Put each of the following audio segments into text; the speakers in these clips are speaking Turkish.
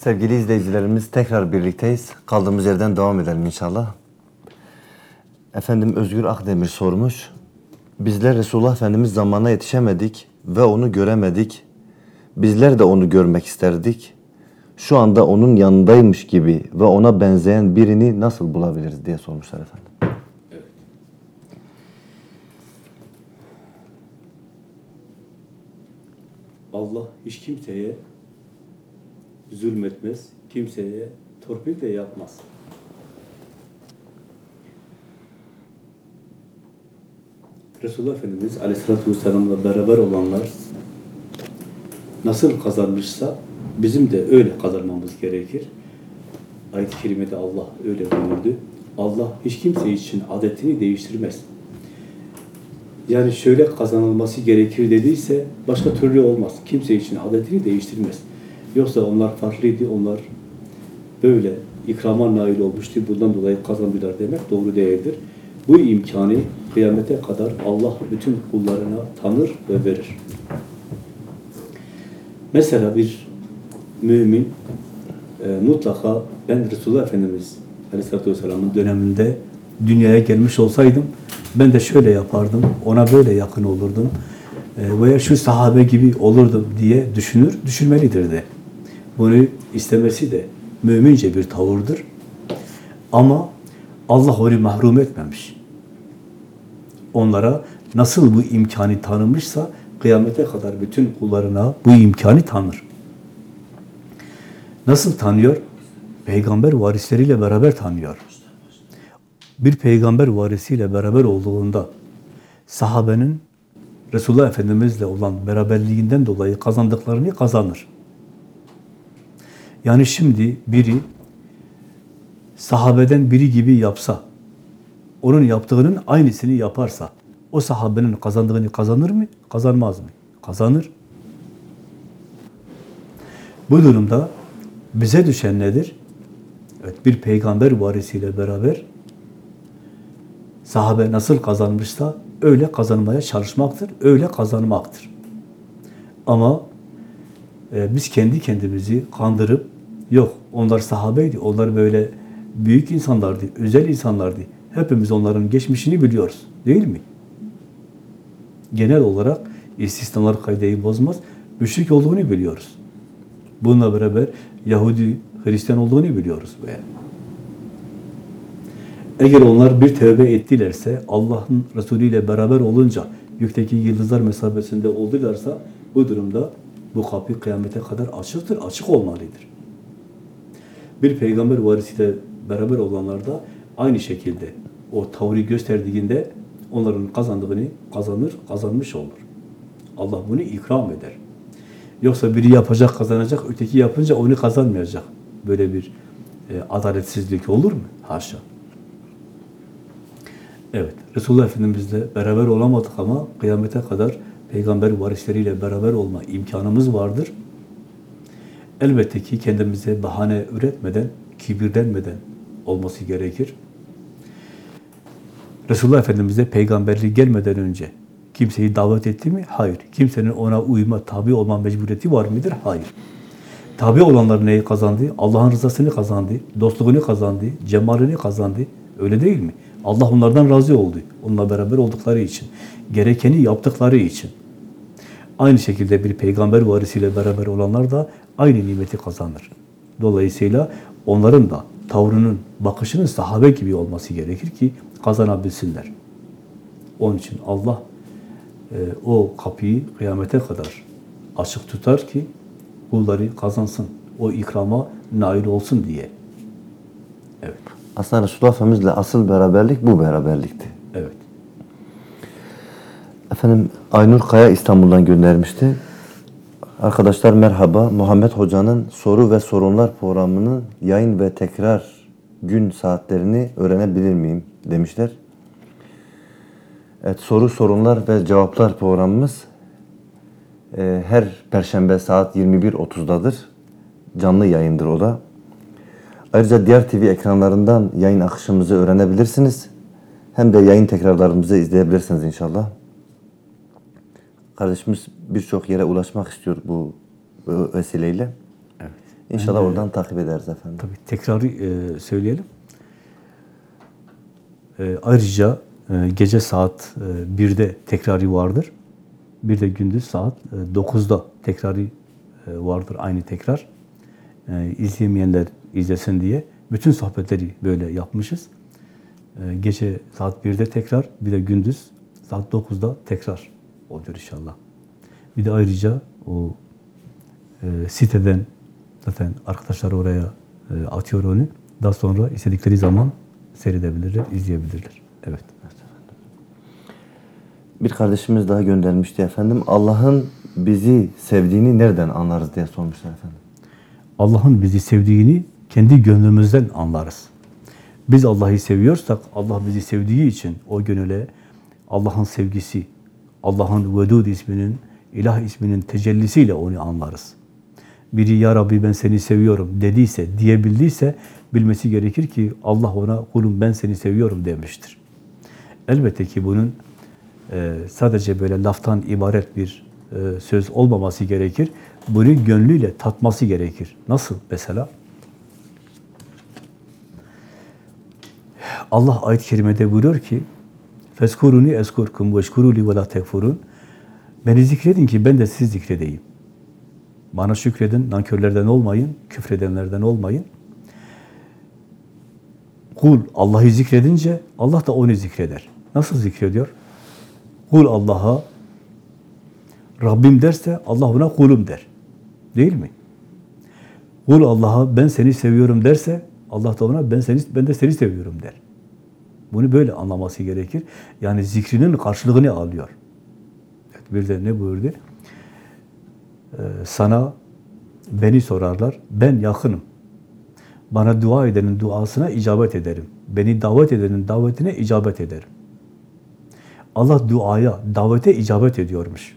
Sevgili izleyicilerimiz tekrar birlikteyiz. Kaldığımız yerden devam edelim inşallah. Efendim Özgür Akdemir sormuş. Bizler Resulullah Efendimiz zamanına yetişemedik ve onu göremedik. Bizler de onu görmek isterdik. Şu anda onun yanındaymış gibi ve ona benzeyen birini nasıl bulabiliriz diye sormuşlar efendim. Allah hiç kimseye zulmetmez, kimseye torpil de yapmaz. Resulullah Efendimiz Aleyhisselatü Vesselam'la beraber olanlar nasıl kazanmışsa bizim de öyle kazanmamız gerekir. Ayet-i Kerime'de Allah öyle buyurdu. Allah hiç kimse için adetini değiştirmez. Yani şöyle kazanılması gerekir dediyse başka türlü olmaz. Kimse için adetini değiştirmez. Yoksa onlar farklıydı, onlar böyle ikrama nail olmuştu, bundan dolayı kazandılar demek doğru değildir. Bu imkanı kıyamete kadar Allah bütün kullarına tanır ve verir. Mesela bir mümin e, mutlaka ben Resulullah Efendimiz Aleyhisselatü Vesselam'ın döneminde dünyaya gelmiş olsaydım ben de şöyle yapardım, ona böyle yakın olurdum e, veya şu sahabe gibi olurdum diye düşünür, düşünmelidir de. Bunu istemesi de mümince bir tavırdır. Ama Allah onu mahrum etmemiş. Onlara nasıl bu imkanı tanımışsa kıyamete kadar bütün kullarına bu imkanı tanır. Nasıl tanıyor? Peygamber varisleriyle beraber tanıyor. Bir peygamber varisiyle beraber olduğunda sahabenin Resulullah Efendimizle olan beraberliğinden dolayı kazandıklarını kazanır. Yani şimdi biri sahabeden biri gibi yapsa, onun yaptığının aynısını yaparsa, o sahabenin kazandığını kazanır mı? Kazanmaz mı? Kazanır. Bu durumda bize düşen nedir? Evet, bir peygamber varisiyle beraber sahabe nasıl kazanmışsa öyle kazanmaya çalışmaktır, öyle kazanmaktır. Ama e, biz kendi kendimizi kandırıp yok onlar sahabeydi, onlar böyle büyük insanlardı, özel insanlardı. Hepimiz onların geçmişini biliyoruz. Değil mi? Genel olarak istisnalar kaydeyi bozmaz. Müşrik olduğunu biliyoruz. Bununla beraber Yahudi, Hristiyan olduğunu biliyoruz. Böyle. Eğer onlar bir tövbe ettilerse, Allah'ın Resulü ile beraber olunca, gökteki yıldızlar mesabesinde oldularsa, bu durumda bu kapı kıyamete kadar açıktır, açık olmalıdır. Bir peygamber varisiyle beraber olanlar da aynı şekilde o tavrı gösterdiğinde onların kazandığını kazanır, kazanmış olur. Allah bunu ikram eder. Yoksa biri yapacak, kazanacak, öteki yapınca onu kazanmayacak. Böyle bir e, adaletsizlik olur mu? Haşa. Evet, Resulullah Efendimizle beraber olamadık ama kıyamete kadar peygamber varisleriyle beraber olma imkanımız vardır. Elbette ki kendimize bahane üretmeden, kibirlenmeden olması gerekir. Resulullah Efendimiz'e peygamberliği gelmeden önce kimseyi davet etti mi? Hayır. Kimsenin ona uyma, tabi olma mecburiyeti var mıdır? Hayır. Tabi olanlar neyi kazandı? Allah'ın rızasını kazandı, dostluğunu kazandı, cemalini kazandı. Öyle değil mi? Allah onlardan razı oldu. Onunla beraber oldukları için. Gerekeni yaptıkları için. Aynı şekilde bir peygamber varisiyle beraber olanlar da aynı nimeti kazanır. Dolayısıyla onların da tavrının, bakışının sahabe gibi olması gerekir ki kazanabilsinler. Onun için Allah e, o kapıyı kıyamete kadar açık tutar ki kulları kazansın. O ikrama nail olsun diye. Evet. Aslında Resulullah Efendimizle asıl beraberlik bu beraberlikti. Efendim Aynur Kaya İstanbul'dan göndermişti. Arkadaşlar merhaba. Muhammed Hoca'nın soru ve sorunlar programının yayın ve tekrar gün saatlerini öğrenebilir miyim demişler. Evet soru sorunlar ve cevaplar programımız e, her perşembe saat 21.30'dadır. Canlı yayındır o da. Ayrıca diğer TV ekranlarından yayın akışımızı öğrenebilirsiniz. Hem de yayın tekrarlarımızı izleyebilirsiniz inşallah. Kardeşimiz birçok yere ulaşmak istiyor bu, vesileyle. Evet. İnşallah oradan takip ederiz efendim. Tabii tekrarı e, söyleyelim. E, ayrıca e, gece saat e, 1'de tekrarı vardır. Bir de gündüz saat e, 9'da tekrarı e, vardır aynı tekrar. E, izleyemeyenler izlesin diye bütün sohbetleri böyle yapmışız. E, gece saat 1'de tekrar, bir de gündüz saat 9'da tekrar oluyor inşallah. Bir de ayrıca o e, siteden zaten arkadaşlar oraya e, atıyor onu. Daha sonra istedikleri zaman seyredebilirler, izleyebilirler. Evet. Bir kardeşimiz daha göndermişti efendim. Allah'ın bizi sevdiğini nereden anlarız diye sormuşlar efendim. Allah'ın bizi sevdiğini kendi gönlümüzden anlarız. Biz Allah'ı seviyorsak, Allah bizi sevdiği için o gönüle Allah'ın sevgisi, Allah'ın Vedud isminin, İlah isminin tecellisiyle onu anlarız. Biri Ya Rabbi ben seni seviyorum dediyse, diyebildiyse bilmesi gerekir ki Allah ona kulum ben seni seviyorum demiştir. Elbette ki bunun e, sadece böyle laftan ibaret bir e, söz olmaması gerekir. Bunu gönlüyle tatması gerekir. Nasıl mesela? Allah ayet-i kerimede buyuruyor ki Feskuruni eskurkum ve şkuruli ve la tekfurun. Beni zikredin ki ben de siz zikredeyim. Bana şükredin, nankörlerden olmayın, küfredenlerden olmayın. Kul Allah'ı zikredince Allah da onu zikreder. Nasıl zikrediyor? Kul Allah'a Rabbim derse Allah ona kulum der. Değil mi? Kul Allah'a ben seni seviyorum derse Allah da ona ben seni ben de seni seviyorum der. Bunu böyle anlaması gerekir. Yani zikrinin karşılığını alıyor. Evet, bir de ne buyurdu? Ee, sana beni sorarlar. Ben yakınım. Bana dua edenin duasına icabet ederim. Beni davet edenin davetine icabet ederim. Allah duaya, davete icabet ediyormuş.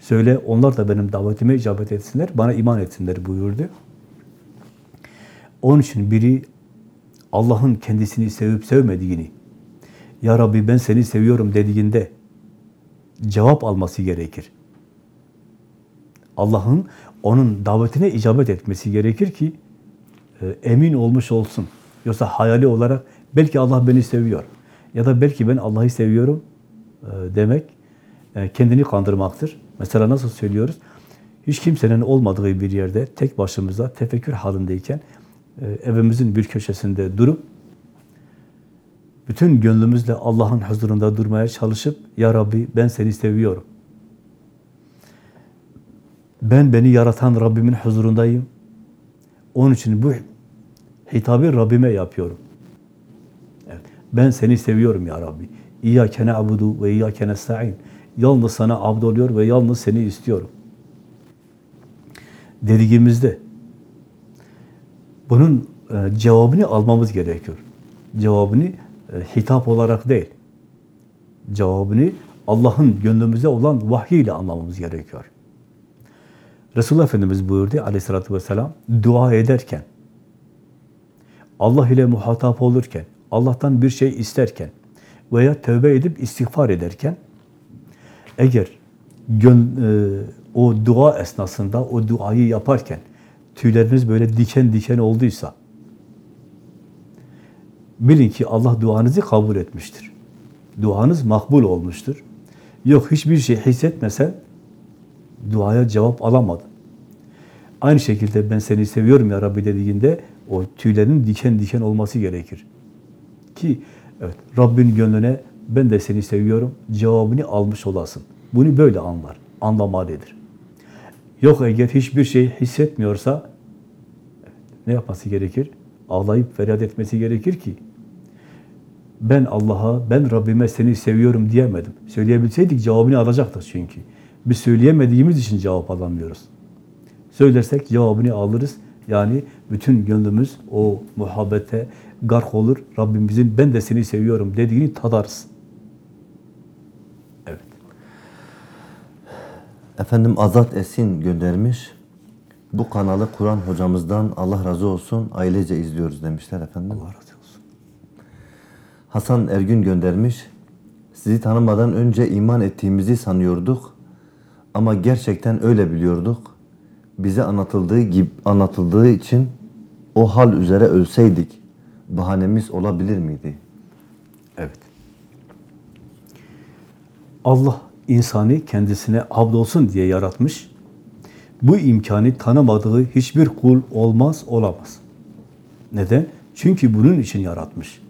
Söyle onlar da benim davetime icabet etsinler, bana iman etsinler buyurdu. Onun için biri Allah'ın kendisini sevip sevmediğini, Ya Rabbi ben seni seviyorum dediğinde cevap alması gerekir. Allah'ın onun davetine icabet etmesi gerekir ki e, emin olmuş olsun. Yoksa hayali olarak belki Allah beni seviyor ya da belki ben Allah'ı seviyorum e, demek e, kendini kandırmaktır. Mesela nasıl söylüyoruz? Hiç kimsenin olmadığı bir yerde tek başımıza tefekkür halindeyken e, evimizin bir köşesinde durup bütün gönlümüzle Allah'ın huzurunda durmaya çalışıp Ya Rabbi ben seni seviyorum. Ben beni yaratan Rabbimin huzurundayım. Onun için bu hitabı Rabbime yapıyorum. Evet. Ben seni seviyorum ya Rabbi. İyyâke ne'abudu ve iyyâke nesta'in. Yalnız sana abd oluyor ve yalnız seni istiyorum. Dediğimizde bunun e, cevabını almamız gerekiyor. Cevabını hitap olarak değil. Cevabını Allah'ın gönlümüze olan vahyiyle anlamamız gerekiyor. Resulullah Efendimiz buyurdu aleyhissalatü vesselam, dua ederken, Allah ile muhatap olurken, Allah'tan bir şey isterken veya tövbe edip istiğfar ederken, eğer gön, e, o dua esnasında, o duayı yaparken tüyleriniz böyle diken diken olduysa, bilin ki Allah duanızı kabul etmiştir. Duanız makbul olmuştur. Yok hiçbir şey hissetmesen, duaya cevap alamadın. Aynı şekilde ben seni seviyorum ya Rabbi dediğinde o tüylerin diken diken olması gerekir. Ki evet Rabbin gönlüne ben de seni seviyorum cevabını almış olasın. Bunu böyle anlar, anlamalıdır. Yok eğer hiçbir şey hissetmiyorsa ne yapması gerekir? Ağlayıp feryat etmesi gerekir ki ben Allah'a, ben Rabbime seni seviyorum diyemedim. Söyleyebilseydik cevabını alacaktık çünkü. Biz söyleyemediğimiz için cevap alamıyoruz. Söylersek cevabını alırız. Yani bütün gönlümüz o muhabbete gark olur. Rabbimizin ben de seni seviyorum dediğini tadarız. Evet. Efendim Azat Esin göndermiş. Bu kanalı Kur'an hocamızdan Allah razı olsun ailece izliyoruz demişler efendim. Allah razı. Hasan Ergün göndermiş. Sizi tanımadan önce iman ettiğimizi sanıyorduk. Ama gerçekten öyle biliyorduk. bize anlatıldığı gibi anlatıldığı için o hal üzere ölseydik bahanemiz olabilir miydi? Evet. Allah insanı kendisine abd olsun diye yaratmış. Bu imkanı tanımadığı hiçbir kul olmaz, olamaz. Neden? Çünkü bunun için yaratmış.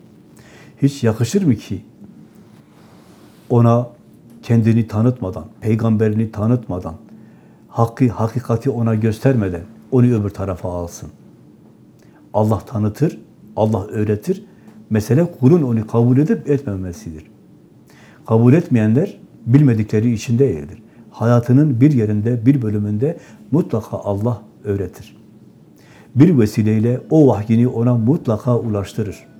Hiç yakışır mı ki ona kendini tanıtmadan, peygamberini tanıtmadan, hakkı, hakikati ona göstermeden onu öbür tarafa alsın. Allah tanıtır, Allah öğretir. Mesele kulun onu kabul edip etmemesidir. Kabul etmeyenler bilmedikleri için değildir. Hayatının bir yerinde, bir bölümünde mutlaka Allah öğretir. Bir vesileyle o vahyini ona mutlaka ulaştırır.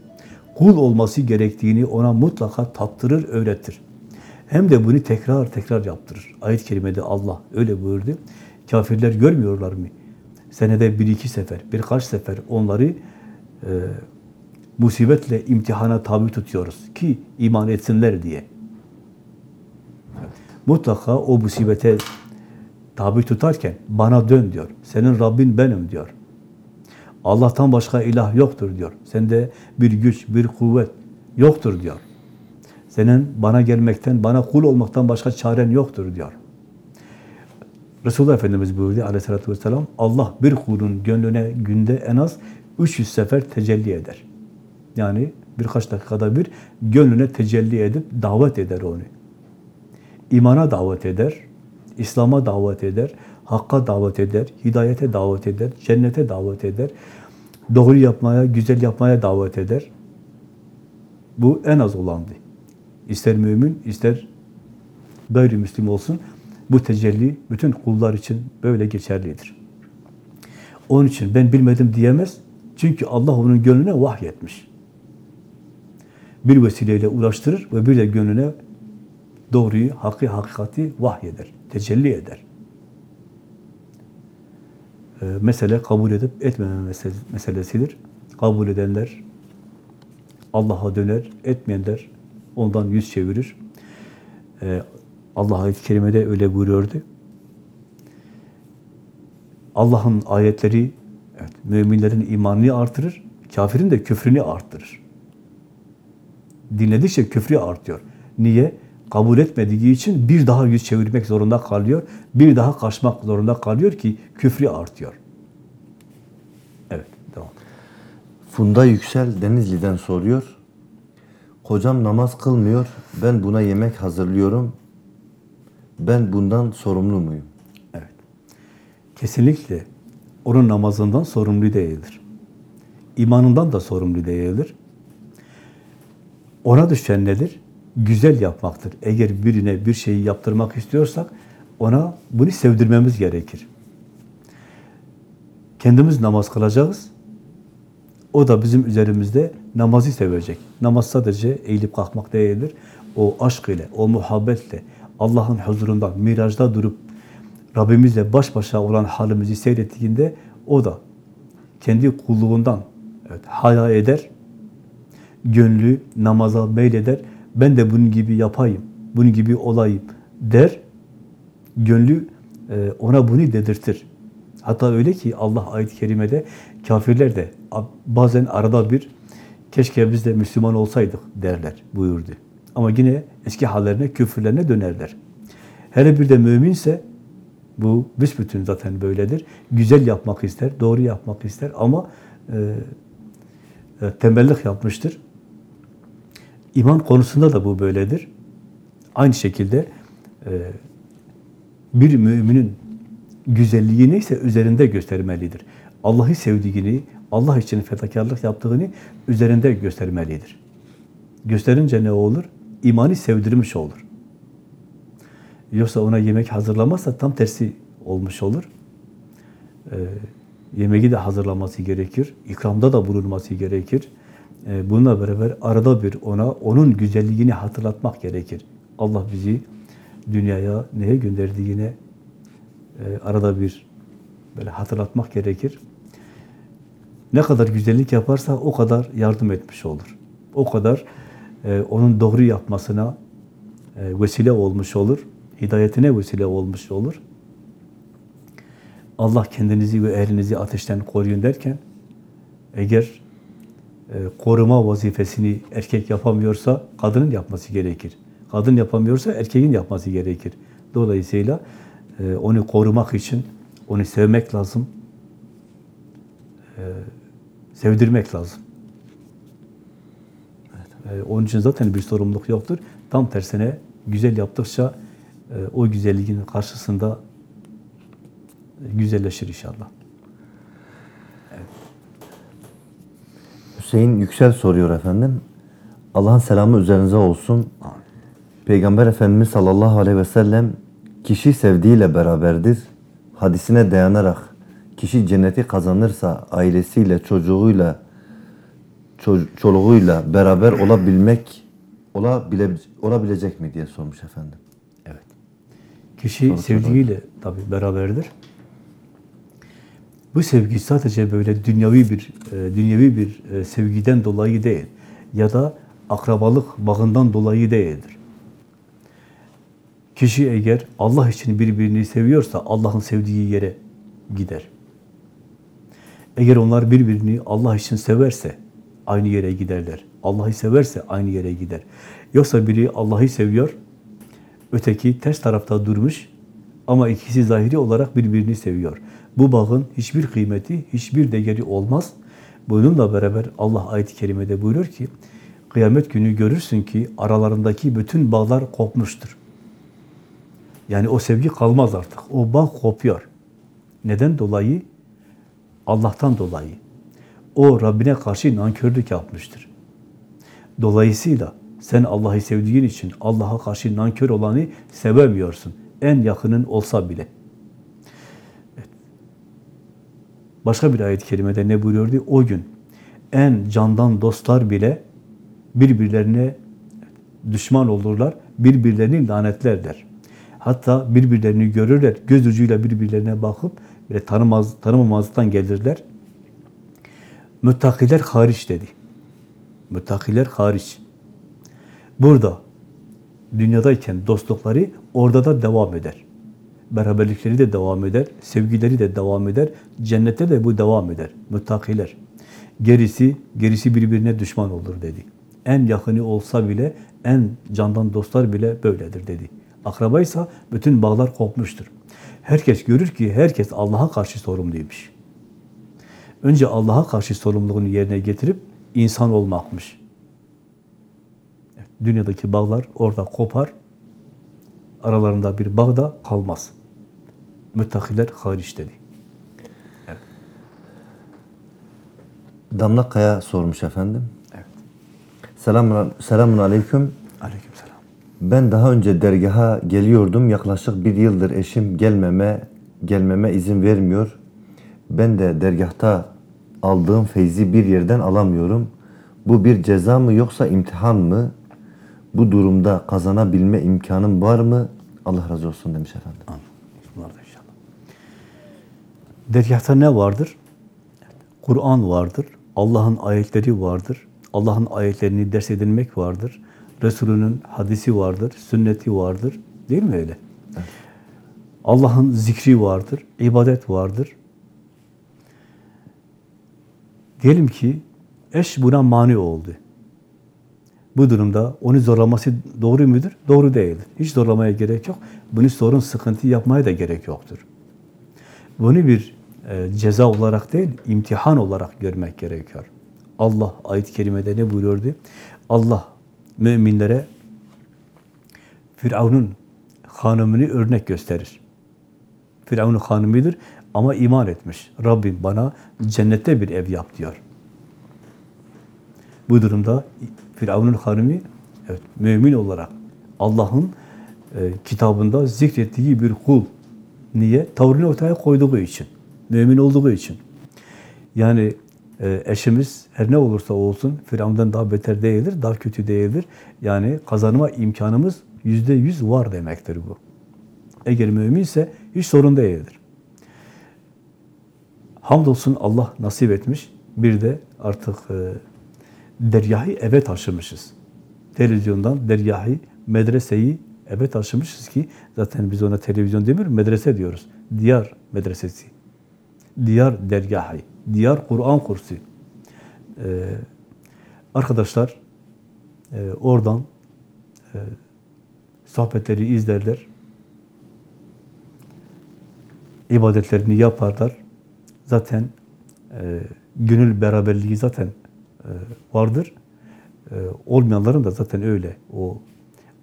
Kul olması gerektiğini ona mutlaka tattırır, öğretir. Hem de bunu tekrar tekrar yaptırır. Ayet-i kerimede Allah öyle buyurdu. Kafirler görmüyorlar mı? Senede bir iki sefer, birkaç sefer onları e, musibetle imtihana tabi tutuyoruz ki iman etsinler diye. Mutlaka o musibete tabi tutarken bana dön diyor. Senin Rabbin benim diyor. Allah'tan başka ilah yoktur diyor. Sende bir güç, bir kuvvet yoktur diyor. Senin bana gelmekten, bana kul olmaktan başka çaren yoktur diyor. Resulullah Efendimiz buyurdu aleyhissalatü vesselam, Allah bir kulun gönlüne günde en az 300 sefer tecelli eder. Yani birkaç dakikada bir gönlüne tecelli edip davet eder onu. İmana davet eder, İslam'a davet eder, Hakka davet eder, hidayete davet eder, cennete davet eder, doğru yapmaya, güzel yapmaya davet eder. Bu en az olandı. İster mümin, ister gayrimüslim olsun, bu tecelli bütün kullar için böyle geçerlidir. Onun için ben bilmedim diyemez. Çünkü Allah onun gönlüne vahyetmiş. Bir vesileyle ulaştırır ve bir de gönlüne doğruyu, hakkı, hakikati vahyeder, tecelli eder. Ee, mesele kabul edip etmeme mesele, meselesidir. Kabul edenler Allah'a döner, etmeyenler ondan yüz çevirir. Ee, Allah ayet-i kerimede öyle buyuruyordu. Allah'ın ayetleri evet, müminlerin imanını artırır, kafirin de küfrünü arttırır. Dinledikçe küfrü artıyor. Niye? Kabul etmediği için bir daha yüz çevirmek zorunda kalıyor, bir daha kaçmak zorunda kalıyor ki küfrü artıyor. Evet, devam. Funda Yüksel Denizli'den soruyor. Kocam namaz kılmıyor. Ben buna yemek hazırlıyorum. Ben bundan sorumlu muyum? Evet. Kesinlikle onun namazından sorumlu değildir. İmanından da sorumlu değildir. Ona düşen nedir? Güzel yapmaktır. Eğer birine bir şeyi yaptırmak istiyorsak ona bunu sevdirmemiz gerekir. Kendimiz namaz kılacağız. O da bizim üzerimizde namazı sevecek. Namaz sadece eğilip kalkmak değildir. O aşk ile, o muhabbetle, Allah'ın huzurunda, mirajda durup Rabbimizle baş başa olan halimizi seyrettiğinde o da kendi kulluğundan evet, haya eder, gönlü namaza meyleder. Ben de bunun gibi yapayım, bunun gibi olayım der. Gönlü e, ona bunu dedirtir. Hatta öyle ki Allah ayet-i kerimede kafirler de bazen arada bir keşke biz de Müslüman olsaydık derler buyurdu. Ama yine eski hallerine, küfürlerine dönerler. Hele bir de müminse bu büsbütün zaten böyledir. Güzel yapmak ister, doğru yapmak ister ama e, e, tembellik yapmıştır. İman konusunda da bu böyledir. Aynı şekilde e, bir müminin güzelliği neyse üzerinde göstermelidir. Allah'ı sevdiğini, Allah için fedakarlık yaptığını üzerinde göstermelidir. Gösterince ne olur? İmanı sevdirmiş olur. Yoksa ona yemek hazırlamazsa tam tersi olmuş olur. Ee, yemeği de hazırlaması gerekir. İkramda da bulunması gerekir. Ee, bununla beraber arada bir ona onun güzelliğini hatırlatmak gerekir. Allah bizi dünyaya neye gönderdiğine e, arada bir böyle hatırlatmak gerekir. Ne kadar güzellik yaparsa o kadar yardım etmiş olur. O kadar e, onun doğru yapmasına e, vesile olmuş olur. Hidayetine vesile olmuş olur. Allah kendinizi ve ehlinizi ateşten koruyun derken eğer e, koruma vazifesini erkek yapamıyorsa kadının yapması gerekir. Kadın yapamıyorsa erkeğin yapması gerekir. Dolayısıyla e, onu korumak için onu sevmek lazım. E, sevdirmek lazım. E, onun için zaten bir sorumluluk yoktur. Tam tersine güzel yaptıkça e, o güzelliğin karşısında e, güzelleşir inşallah. Hüseyin Yüksel soruyor efendim. Allah'ın selamı üzerinize olsun. Peygamber Efendimiz sallallahu aleyhi ve sellem kişi sevdiğiyle beraberdir. Hadisine dayanarak kişi cenneti kazanırsa ailesiyle, çocuğuyla, ço- çoluğuyla beraber olabilmek olabile, olabilecek mi diye sormuş efendim. Evet. Kişi sevdiğiyle tabii beraberdir. Bu sevgi sadece böyle dünyavi bir e, dünyevi bir e, sevgiden dolayı değil ya da akrabalık bağından dolayı değildir. Kişi eğer Allah için birbirini seviyorsa Allah'ın sevdiği yere gider. Eğer onlar birbirini Allah için severse aynı yere giderler. Allah'ı severse aynı yere gider. Yoksa biri Allah'ı seviyor, öteki ters tarafta durmuş ama ikisi zahiri olarak birbirini seviyor. Bu bağın hiçbir kıymeti, hiçbir değeri olmaz. Bununla beraber Allah ayet-i kerimede buyuruyor ki, kıyamet günü görürsün ki aralarındaki bütün bağlar kopmuştur. Yani o sevgi kalmaz artık. O bağ kopuyor. Neden dolayı? Allah'tan dolayı. O Rabbine karşı nankörlük yapmıştır. Dolayısıyla sen Allah'ı sevdiğin için Allah'a karşı nankör olanı sevemiyorsun. En yakının olsa bile. Evet. Başka bir ayet-i kerimede ne buyuruyordu? O gün en candan dostlar bile birbirlerine düşman olurlar, birbirlerini lanetlerler. Hatta birbirlerini görürler, göz ucuyla birbirlerine bakıp böyle tanımaz, tanımamazlıktan gelirler. Müttakiler hariç dedi. Müttakiler hariç. Burada dünyadayken dostlukları orada da devam eder. Beraberlikleri de devam eder, sevgileri de devam eder, cennette de bu devam eder. Müttakiler. Gerisi, gerisi birbirine düşman olur dedi. En yakını olsa bile, en candan dostlar bile böyledir dedi. Akrabaysa bütün bağlar kopmuştur. Herkes görür ki herkes Allah'a karşı sorumluymuş. Önce Allah'a karşı sorumluluğunu yerine getirip insan olmakmış. Dünyadaki bağlar orada kopar, aralarında bir bağ da kalmaz. Müttakiler hariç dedi. Damla Kaya sormuş efendim. Evet. Selamun, selamun aleyküm. Aleykümselam. Ben daha önce dergaha geliyordum. Yaklaşık bir yıldır eşim gelmeme gelmeme izin vermiyor. Ben de dergahta aldığım feyzi bir yerden alamıyorum. Bu bir ceza mı yoksa imtihan mı? Bu durumda kazanabilme imkanım var mı? Allah razı olsun demiş efendim. Amin. Dergahta ne vardır? Kur'an vardır. Allah'ın ayetleri vardır. Allah'ın ayetlerini ders edinmek vardır. Resulünün hadisi vardır. Sünneti vardır. Değil mi öyle? Allah'ın zikri vardır. ibadet vardır. Diyelim ki eş buna mani oldu. Bu durumda onu zorlaması doğru mudur? Doğru değildir. Hiç zorlamaya gerek yok. Bunu sorun, sıkıntı yapmaya da gerek yoktur. Bunu bir ceza olarak değil, imtihan olarak görmek gerekiyor. Allah ayet-i kerimede ne buyuruyordu? Allah müminlere Firavun'un hanımını örnek gösterir. Firavun'un hanımıdır ama iman etmiş. Rabbim bana cennette bir ev yap diyor. Bu durumda Firavun'un hanımı evet, mümin olarak Allah'ın e, kitabında zikrettiği bir kul. Niye? Tavrını ortaya koyduğu için. Mümin olduğu için. Yani e, eşimiz her ne olursa olsun Firavun'dan daha beter değildir, daha kötü değildir. Yani kazanma imkanımız yüzde yüz var demektir bu. Eğer müminse hiç sorun değildir. Hamdolsun Allah nasip etmiş. Bir de artık e, dergahı eve taşımışız. Televizyondan dergahı, medreseyi eve taşımışız ki zaten biz ona televizyon demiyoruz, medrese diyoruz. Diyar medresesi. Diyar dergahı, diyar Kur'an kursu. Ee, arkadaşlar e, oradan e, sohbetleri izlerler, ibadetlerini yaparlar. Zaten e, gönül beraberliği zaten e, vardır. E, olmayanların da zaten öyle. O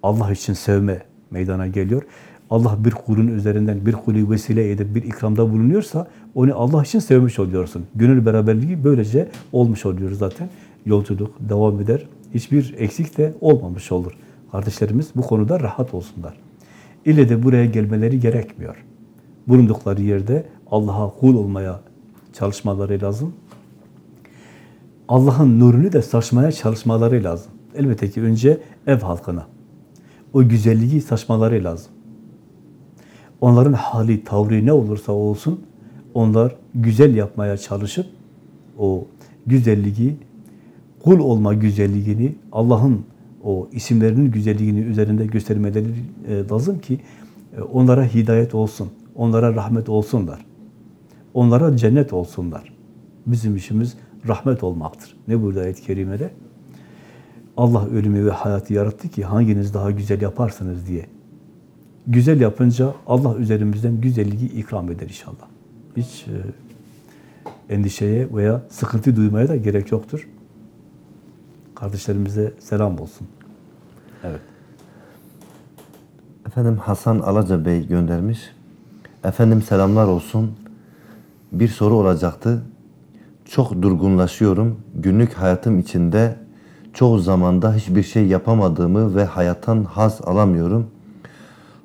Allah için sevme meydana geliyor. Allah bir kulun üzerinden bir kulü vesile edip bir ikramda bulunuyorsa onu Allah için sevmiş oluyorsun. Gönül beraberliği böylece olmuş oluyor zaten. Yolculuk devam eder. Hiçbir eksik de olmamış olur. Kardeşlerimiz bu konuda rahat olsunlar. İlle de buraya gelmeleri gerekmiyor. Bulundukları yerde Allah'a kul olmaya çalışmaları lazım. Allah'ın nurunu da saçmaya çalışmaları lazım. Elbette ki önce ev halkına. O güzelliği saçmaları lazım. Onların hali, tavrı ne olursa olsun onlar güzel yapmaya çalışıp o güzelliği, kul olma güzelliğini, Allah'ın o isimlerinin güzelliğini üzerinde göstermeleri e, lazım ki e, onlara hidayet olsun, onlara rahmet olsunlar. Onlara cennet olsunlar. Bizim işimiz rahmet olmaktır. Ne burada ayet-i kerimede? Allah ölümü ve hayatı yarattı ki hanginiz daha güzel yaparsınız diye. Güzel yapınca Allah üzerimizden güzelliği ikram eder inşallah. Hiç e, endişeye veya sıkıntı duymaya da gerek yoktur. Kardeşlerimize selam olsun. Evet. Efendim Hasan Alaca Bey göndermiş. Efendim selamlar olsun. Bir soru olacaktı. Çok durgunlaşıyorum. Günlük hayatım içinde çoğu zamanda hiçbir şey yapamadığımı ve hayattan haz alamıyorum.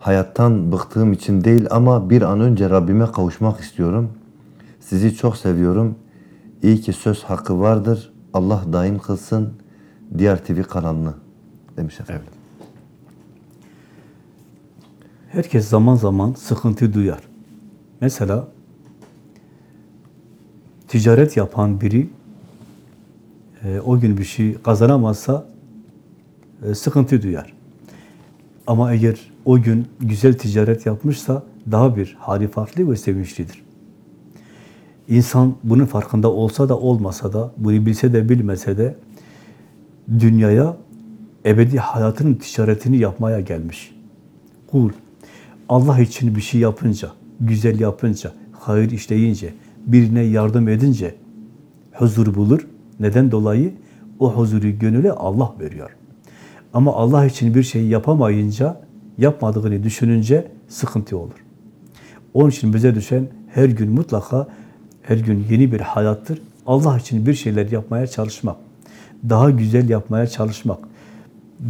Hayattan bıktığım için değil ama bir an önce Rabbime kavuşmak istiyorum. Sizi çok seviyorum. İyi ki söz hakkı vardır. Allah daim kılsın. Diğer TV kanalını demiş efendim. Herkes zaman zaman sıkıntı duyar. Mesela ticaret yapan biri e, o gün bir şey kazanamazsa e, sıkıntı duyar. Ama eğer o gün güzel ticaret yapmışsa daha bir hali farklı ve sevinçlidir. İnsan bunun farkında olsa da olmasa da, bunu bilse de bilmese de dünyaya ebedi hayatının ticaretini yapmaya gelmiş. Kul, Allah için bir şey yapınca, güzel yapınca, hayır işleyince, birine yardım edince huzur bulur. Neden dolayı? O huzuru gönüle Allah veriyor. Ama Allah için bir şey yapamayınca, yapmadığını düşününce sıkıntı olur. Onun için bize düşen her gün mutlaka, her gün yeni bir hayattır. Allah için bir şeyler yapmaya çalışmak, daha güzel yapmaya çalışmak,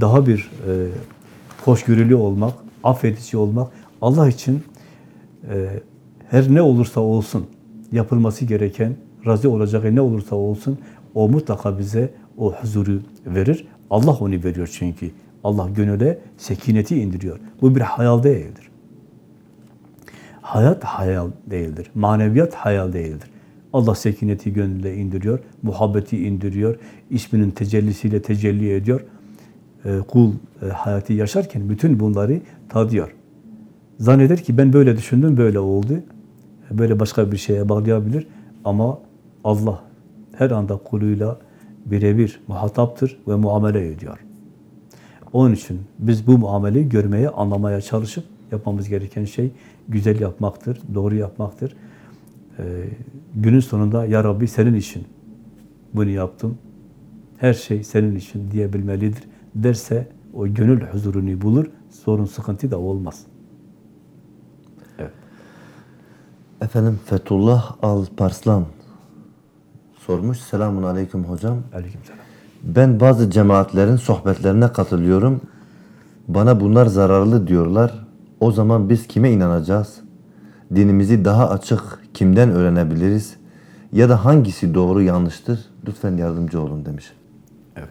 daha bir e, hoşgörülü olmak, affedici olmak, Allah için e, her ne olursa olsun yapılması gereken, razı olacağı ne olursa olsun o mutlaka bize o huzuru verir. Allah onu veriyor çünkü. Allah gönüle sekineti indiriyor. Bu bir hayal değildir. Hayat hayal değildir. Maneviyat hayal değildir. Allah sekineti gönüle indiriyor, muhabbeti indiriyor, isminin tecellisiyle tecelli ediyor. E, kul e, hayatı yaşarken bütün bunları tadıyor. Zanneder ki ben böyle düşündüm, böyle oldu. Böyle başka bir şeye bağlayabilir. Ama Allah her anda kuluyla birebir muhataptır ve muamele ediyor. Onun için biz bu muameleyi görmeye, anlamaya çalışıp yapmamız gereken şey güzel yapmaktır, doğru yapmaktır. Ee, günün sonunda Ya Rabbi senin için bunu yaptım, her şey senin için diyebilmelidir derse o gönül huzurunu bulur, sorun, sıkıntı da olmaz. Efendim Fethullah Alparslan sormuş. Selamun aleyküm hocam. Aleykümselam. Ben bazı cemaatlerin sohbetlerine katılıyorum. Bana bunlar zararlı diyorlar. O zaman biz kime inanacağız? Dinimizi daha açık kimden öğrenebiliriz? Ya da hangisi doğru yanlıştır? Lütfen yardımcı olun demiş. Evet.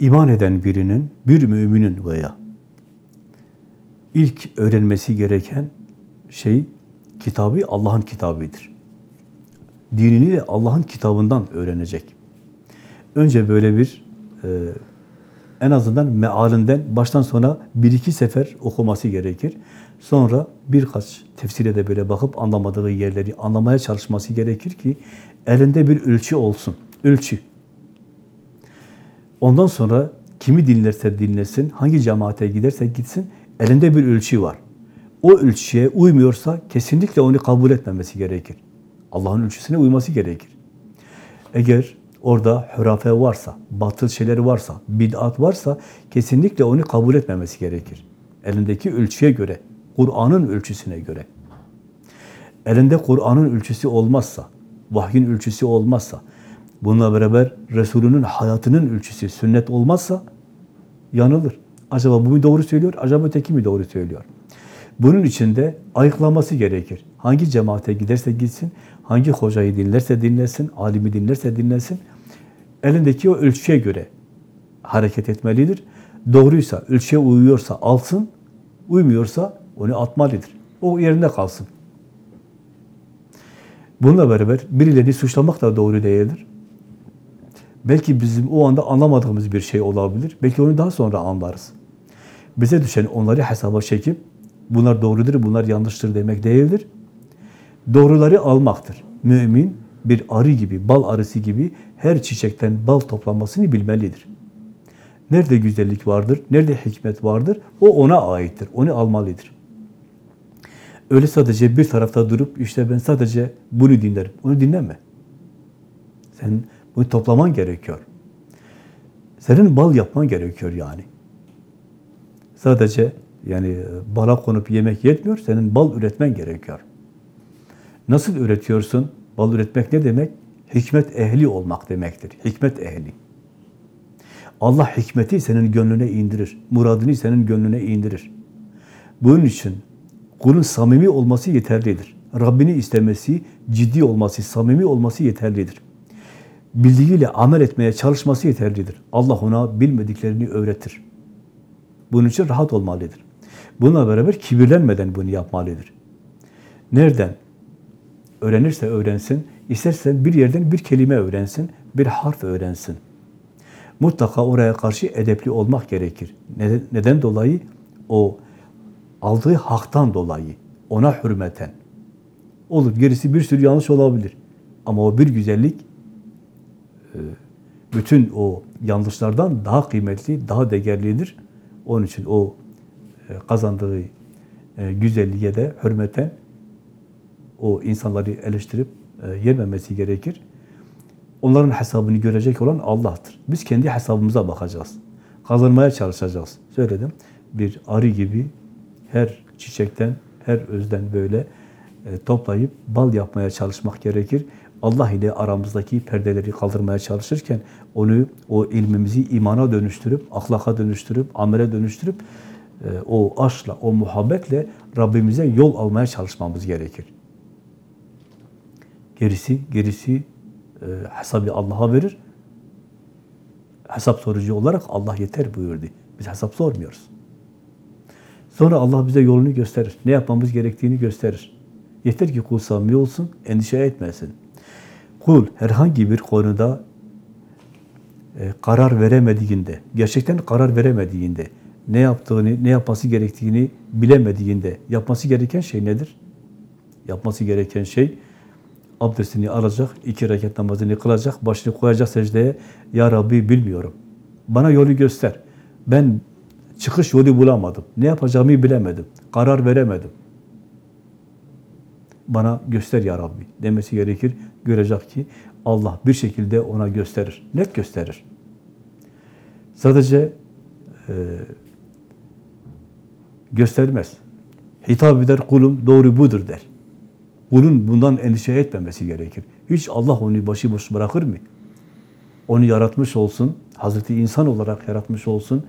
İman eden birinin, bir müminin veya ilk öğrenmesi gereken şey kitabı Allah'ın kitabıdır. Dinini de Allah'ın kitabından öğrenecek. Önce böyle bir e, en azından mealinden baştan sona bir iki sefer okuması gerekir. Sonra birkaç tefsire de böyle bakıp anlamadığı yerleri anlamaya çalışması gerekir ki elinde bir ölçü olsun. Ölçü. Ondan sonra kimi dinlerse dinlesin, hangi cemaate giderse gitsin, elinde bir ölçü var. O ölçüye uymuyorsa kesinlikle onu kabul etmemesi gerekir. Allah'ın ölçüsüne uyması gerekir. Eğer orada hürafe varsa, batıl şeyler varsa, bid'at varsa kesinlikle onu kabul etmemesi gerekir. Elindeki ölçüye göre, Kur'an'ın ölçüsüne göre. Elinde Kur'an'ın ölçüsü olmazsa, vahyin ölçüsü olmazsa, bununla beraber Resulünün hayatının ölçüsü, sünnet olmazsa yanılır. Acaba bu mu doğru söylüyor, acaba öteki mi doğru söylüyor? Bunun için de ayıklaması gerekir. Hangi cemaate giderse gitsin, hangi hocayı dinlerse dinlesin, alimi dinlerse dinlesin, elindeki o ölçüye göre hareket etmelidir. Doğruysa, ölçüye uyuyorsa alsın, uymuyorsa onu atmalıdır. O yerinde kalsın. Bununla beraber birilerini suçlamak da doğru değildir. Belki bizim o anda anlamadığımız bir şey olabilir. Belki onu daha sonra anlarız. Bize düşen onları hesaba çekip bunlar doğrudur, bunlar yanlıştır demek değildir. Doğruları almaktır. Mümin bir arı gibi, bal arısı gibi her çiçekten bal toplamasını bilmelidir. Nerede güzellik vardır, nerede hikmet vardır, o ona aittir, onu almalıdır. Öyle sadece bir tarafta durup, işte ben sadece bunu dinlerim, onu dinleme. Sen bunu toplaman gerekiyor. Senin bal yapman gerekiyor yani. Sadece yani bala konup yemek yetmiyor, senin bal üretmen gerekiyor. Nasıl üretiyorsun? Bal üretmek ne demek? Hikmet ehli olmak demektir. Hikmet ehli. Allah hikmeti senin gönlüne indirir. Muradını senin gönlüne indirir. Bunun için kulun samimi olması yeterlidir. Rabbini istemesi, ciddi olması, samimi olması yeterlidir. Bildiğiyle amel etmeye çalışması yeterlidir. Allah ona bilmediklerini öğretir. Bunun için rahat olmalıdır. Bununla beraber kibirlenmeden bunu yapmalıdır. Nereden? Öğrenirse öğrensin, istersen bir yerden bir kelime öğrensin, bir harf öğrensin. Mutlaka oraya karşı edepli olmak gerekir. Neden, neden dolayı? O aldığı haktan dolayı, ona hürmeten. Olur, gerisi bir sürü yanlış olabilir. Ama o bir güzellik, bütün o yanlışlardan daha kıymetli, daha değerlidir. Onun için o kazandığı güzelliğe de hürmeten o insanları eleştirip yememesi gerekir. Onların hesabını görecek olan Allah'tır. Biz kendi hesabımıza bakacağız. Kazanmaya çalışacağız. Söyledim. Bir arı gibi her çiçekten, her özden böyle toplayıp bal yapmaya çalışmak gerekir. Allah ile aramızdaki perdeleri kaldırmaya çalışırken onu, o ilmimizi imana dönüştürüp, ahlaka dönüştürüp, amele dönüştürüp o aşkla, o muhabbetle Rabbimize yol almaya çalışmamız gerekir. Gerisi, gerisi e, hesabı Allah'a verir. Hesap sorucu olarak Allah yeter buyurdu. Biz hesap sormuyoruz. Sonra Allah bize yolunu gösterir. Ne yapmamız gerektiğini gösterir. Yeter ki kul samimi olsun, endişe etmesin. Kul herhangi bir konuda e, karar veremediğinde, gerçekten karar veremediğinde, ne yaptığını, ne yapması gerektiğini bilemediğinde yapması gereken şey nedir? Yapması gereken şey abdestini alacak, iki rekat namazını kılacak, başını koyacak secdeye. Ya Rabbi bilmiyorum. Bana yolu göster. Ben çıkış yolu bulamadım. Ne yapacağımı bilemedim. Karar veremedim. Bana göster ya Rabbi demesi gerekir. Görecek ki Allah bir şekilde ona gösterir. Net gösterir. Sadece e, göstermez. Hitap eder kulum doğru budur der. Kulun bundan endişe etmemesi gerekir. Hiç Allah onu başıboş bırakır mı? Onu yaratmış olsun, Hazreti insan olarak yaratmış olsun,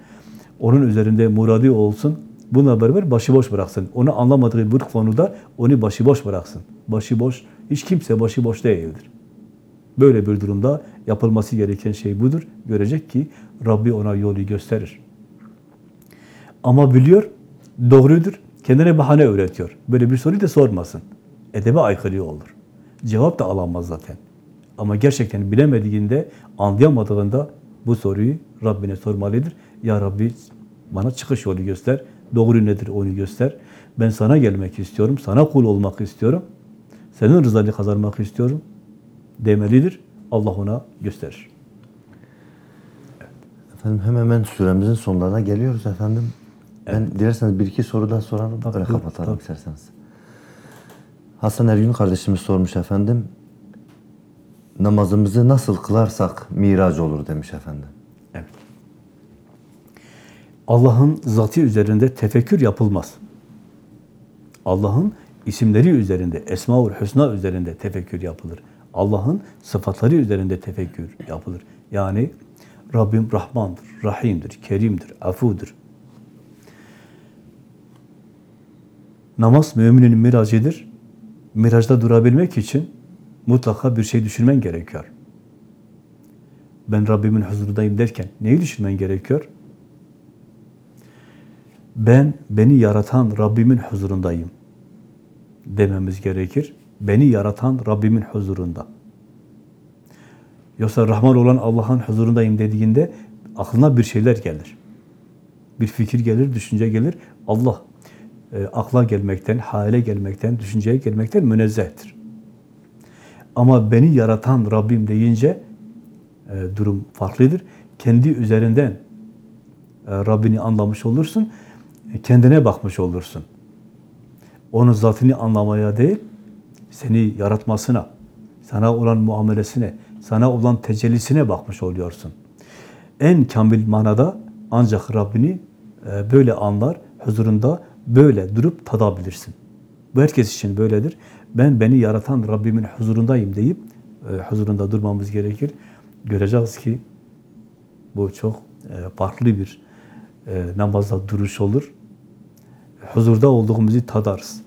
onun üzerinde muradi olsun, bununla beraber başıboş bıraksın. Onu anlamadığı bir konuda onu başıboş bıraksın. Başıboş, hiç kimse başıboş değildir. Böyle bir durumda yapılması gereken şey budur. Görecek ki Rabbi ona yolu gösterir. Ama biliyor, doğrudur, kendine bahane öğretiyor. Böyle bir soruyu da sormasın. Edebe aykırı olur. Cevap da alamaz zaten. Ama gerçekten bilemediğinde, anlayamadığında bu soruyu Rabbine sormalıdır. Ya Rabbi bana çıkış yolu göster. Doğru nedir onu göster. Ben sana gelmek istiyorum. Sana kul olmak istiyorum. Senin rızanı kazanmak istiyorum. Demelidir. Allah ona gösterir. Efendim hemen hemen süremizin sonlarına geliyoruz efendim. Ben dilerseniz bir iki soru daha soralım. Böyle buyur, kapatalım tabii. isterseniz. Hasan Ergün kardeşimiz sormuş efendim. Namazımızı nasıl kılarsak miraç olur demiş efendim. Evet. Allah'ın zatı üzerinde tefekkür yapılmaz. Allah'ın isimleri üzerinde, Esmaül Hüsna üzerinde tefekkür yapılır. Allah'ın sıfatları üzerinde tefekkür yapılır. Yani Rabbim Rahmandır, Rahim'dir, Kerim'dir, Afudur. Namaz müminin miracıdır. Miracda durabilmek için mutlaka bir şey düşünmen gerekiyor. Ben Rabbimin huzurundayım derken neyi düşünmen gerekiyor? Ben beni yaratan Rabbimin huzurundayım dememiz gerekir. Beni yaratan Rabbimin huzurunda. Yoksa Rahman olan Allah'ın huzurundayım dediğinde aklına bir şeyler gelir. Bir fikir gelir, düşünce gelir. Allah e, akla gelmekten, hale gelmekten, düşünceye gelmekten münezzehtir. Ama beni yaratan Rabbim deyince e, durum farklıdır. Kendi üzerinden e, Rabbini anlamış olursun, e, kendine bakmış olursun. Onun zatını anlamaya değil, seni yaratmasına, sana olan muamelesine, sana olan tecellisine bakmış oluyorsun. En kamil manada ancak Rabbini e, böyle anlar, huzurunda böyle durup tadabilirsin. Bu herkes için böyledir. Ben beni yaratan Rabbimin huzurundayım deyip e, huzurunda durmamız gerekir. Göreceğiz ki bu çok e, farklı bir e, namazda duruş olur. Huzurda olduğumuzu tadarız.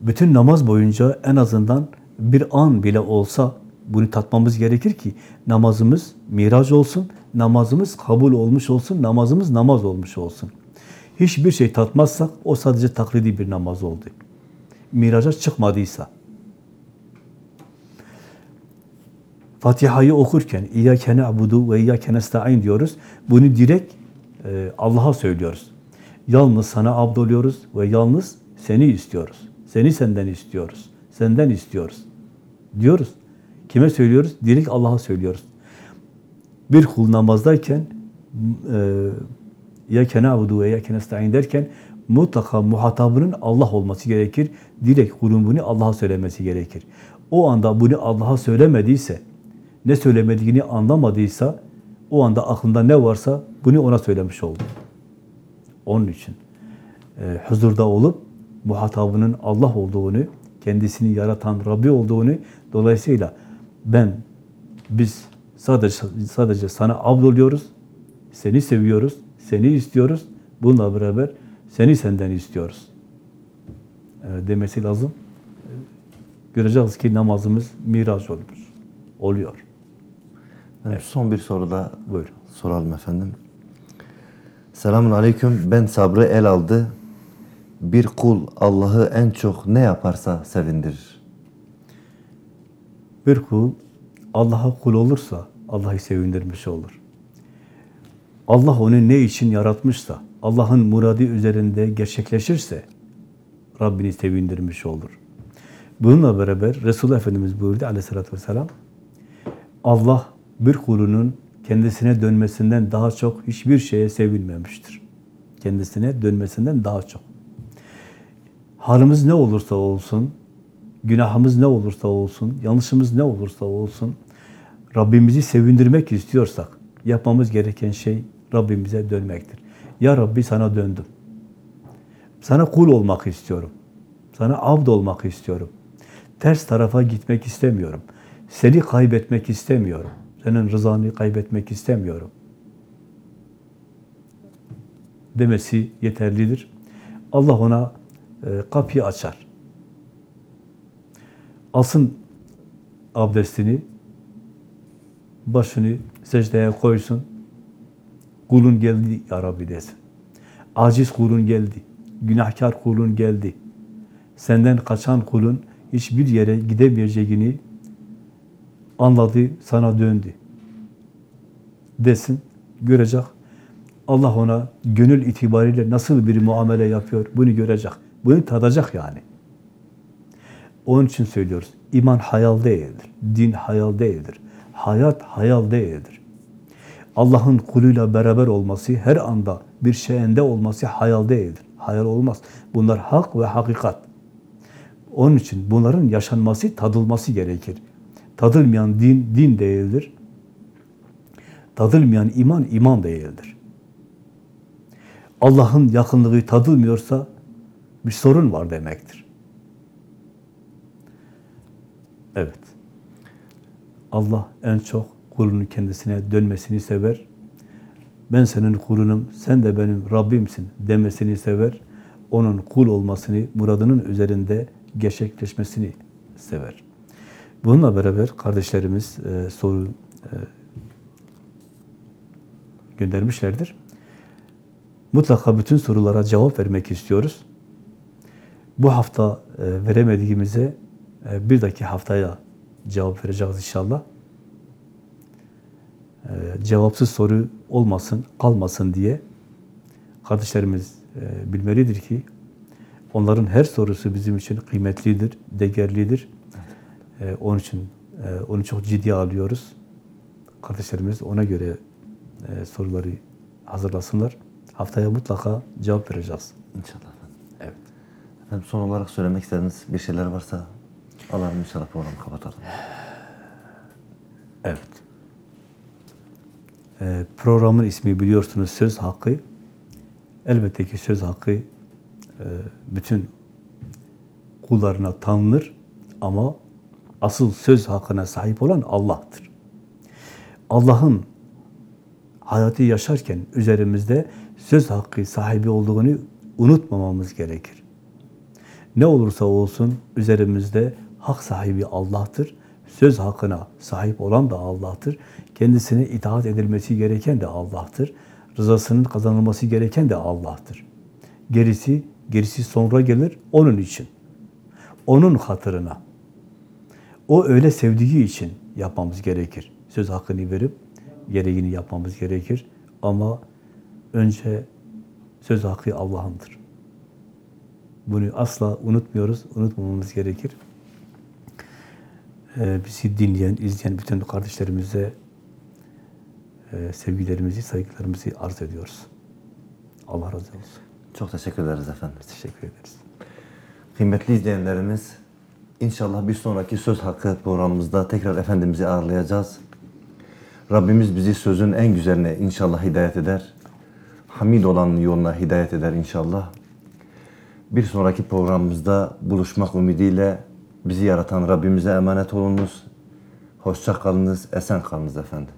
Bütün namaz boyunca en azından bir an bile olsa bunu tatmamız gerekir ki namazımız miraç olsun, namazımız kabul olmuş olsun, namazımız namaz olmuş olsun. Hiçbir şey tatmazsak o sadece taklidi bir namaz oldu. Miraca çıkmadıysa. Fatiha'yı okurken İyyâke na'budu ve İyyâke nesta'in diyoruz. Bunu direkt e, Allah'a söylüyoruz. Yalnız sana abdoluyoruz ve yalnız seni istiyoruz. Seni senden istiyoruz. Senden istiyoruz. Diyoruz. Kime söylüyoruz? Direkt Allah'a söylüyoruz. Bir kul namazdayken e, ya kenabudu ve ya kenesta'in derken mutlaka muhatabının Allah olması gerekir. Direkt kulun Allah'a söylemesi gerekir. O anda bunu Allah'a söylemediyse, ne söylemediğini anlamadıysa, o anda aklında ne varsa bunu ona söylemiş oldu. Onun için e, huzurda olup muhatabının Allah olduğunu, kendisini yaratan Rabbi olduğunu, dolayısıyla ben, biz sadece sadece sana abdoluyoruz, seni seviyoruz, seni istiyoruz, bununla beraber seni senden istiyoruz demesi lazım. Göreceğiz ki namazımız miraç olmuş, oluyor. Evet. Son bir soru da Buyurun. soralım efendim. Selamun aleyküm. Ben sabrı el aldı. Bir kul Allah'ı en çok ne yaparsa sevindirir. Bir kul Allah'a kul olursa Allah'ı sevindirmiş olur. Allah onu ne için yaratmışsa, Allah'ın muradı üzerinde gerçekleşirse Rabbini sevindirmiş olur. Bununla beraber Resulullah Efendimiz buyurdu aleyhissalatü vesselam, Allah bir kulunun kendisine dönmesinden daha çok hiçbir şeye sevinmemiştir. Kendisine dönmesinden daha çok. Halimiz ne olursa olsun, günahımız ne olursa olsun, yanlışımız ne olursa olsun, Rabbimizi sevindirmek istiyorsak, yapmamız gereken şey Rabbimize dönmektir. Ya Rabbi sana döndüm. Sana kul olmak istiyorum. Sana abd olmak istiyorum. Ters tarafa gitmek istemiyorum. Seni kaybetmek istemiyorum. Senin rızanı kaybetmek istemiyorum. Demesi yeterlidir. Allah ona e, kapıyı açar. Alsın abdestini, başını secdeye koysun. Kulun geldi ya Rabbi desin. Aciz kulun geldi. Günahkar kulun geldi. Senden kaçan kulun hiçbir yere gidemeyeceğini anladı, sana döndü. Desin, görecek Allah ona gönül itibariyle nasıl bir muamele yapıyor bunu görecek. Bunu tadacak yani. Onun için söylüyoruz. İman hayal değildir. Din hayal değildir. Hayat hayal değildir. Allah'ın kuluyla beraber olması, her anda bir şeyinde olması hayal değildir. Hayal olmaz. Bunlar hak ve hakikat. Onun için bunların yaşanması, tadılması gerekir. Tadılmayan din, din değildir. Tadılmayan iman, iman değildir. Allah'ın yakınlığı tadılmıyorsa bir sorun var demektir. Evet. Allah en çok kulunun kendisine dönmesini sever. Ben senin kulunum, sen de benim Rabbimsin demesini sever. Onun kul olmasını, muradının üzerinde gerçekleşmesini sever. Bununla beraber kardeşlerimiz e, soru e, göndermişlerdir. Mutlaka bütün sorulara cevap vermek istiyoruz. Bu hafta e, veremediğimize e, bir dahaki haftaya cevap vereceğiz inşallah. E, cevapsız soru olmasın, kalmasın diye kardeşlerimiz e, bilmelidir ki onların her sorusu bizim için kıymetlidir, değerlidir. E, onun için onu çok ciddiye alıyoruz. Kardeşlerimiz ona göre soruları hazırlasınlar. Haftaya mutlaka cevap vereceğiz. İnşallah. Evet. Efendim son olarak söylemek istediğiniz bir şeyler varsa alalım inşallah programı kapatalım. Evet. Ee, programın ismi biliyorsunuz Söz Hakkı. Elbette ki söz hakkı e, bütün kullarına tanınır ama asıl söz hakkına sahip olan Allah'tır. Allah'ın hayatı yaşarken üzerimizde söz hakkı sahibi olduğunu unutmamamız gerekir. Ne olursa olsun üzerimizde hak sahibi Allah'tır. Söz hakkına sahip olan da Allah'tır. Kendisine itaat edilmesi gereken de Allah'tır. Rızasının kazanılması gereken de Allah'tır. Gerisi, gerisi sonra gelir onun için. Onun hatırına. O öyle sevdiği için yapmamız gerekir. Söz hakkını verip gereğini yapmamız gerekir. Ama önce söz hakkı Allah'ındır. Bunu asla unutmuyoruz, unutmamamız gerekir. Ee, bizi dinleyen, izleyen bütün kardeşlerimize e, sevgilerimizi, saygılarımızı arz ediyoruz. Allah razı olsun. Çok teşekkür ederiz efendim. Teşekkür ederiz. Kıymetli izleyenlerimiz, inşallah bir sonraki Söz Hakkı programımızda tekrar Efendimiz'i ağırlayacağız. Rabbimiz bizi sözün en güzeline inşallah hidayet eder. Hamid olan yoluna hidayet eder inşallah. Bir sonraki programımızda buluşmak ümidiyle bizi yaratan Rabbimize emanet olunuz. Hoşça kalınız, esen kalınız efendim.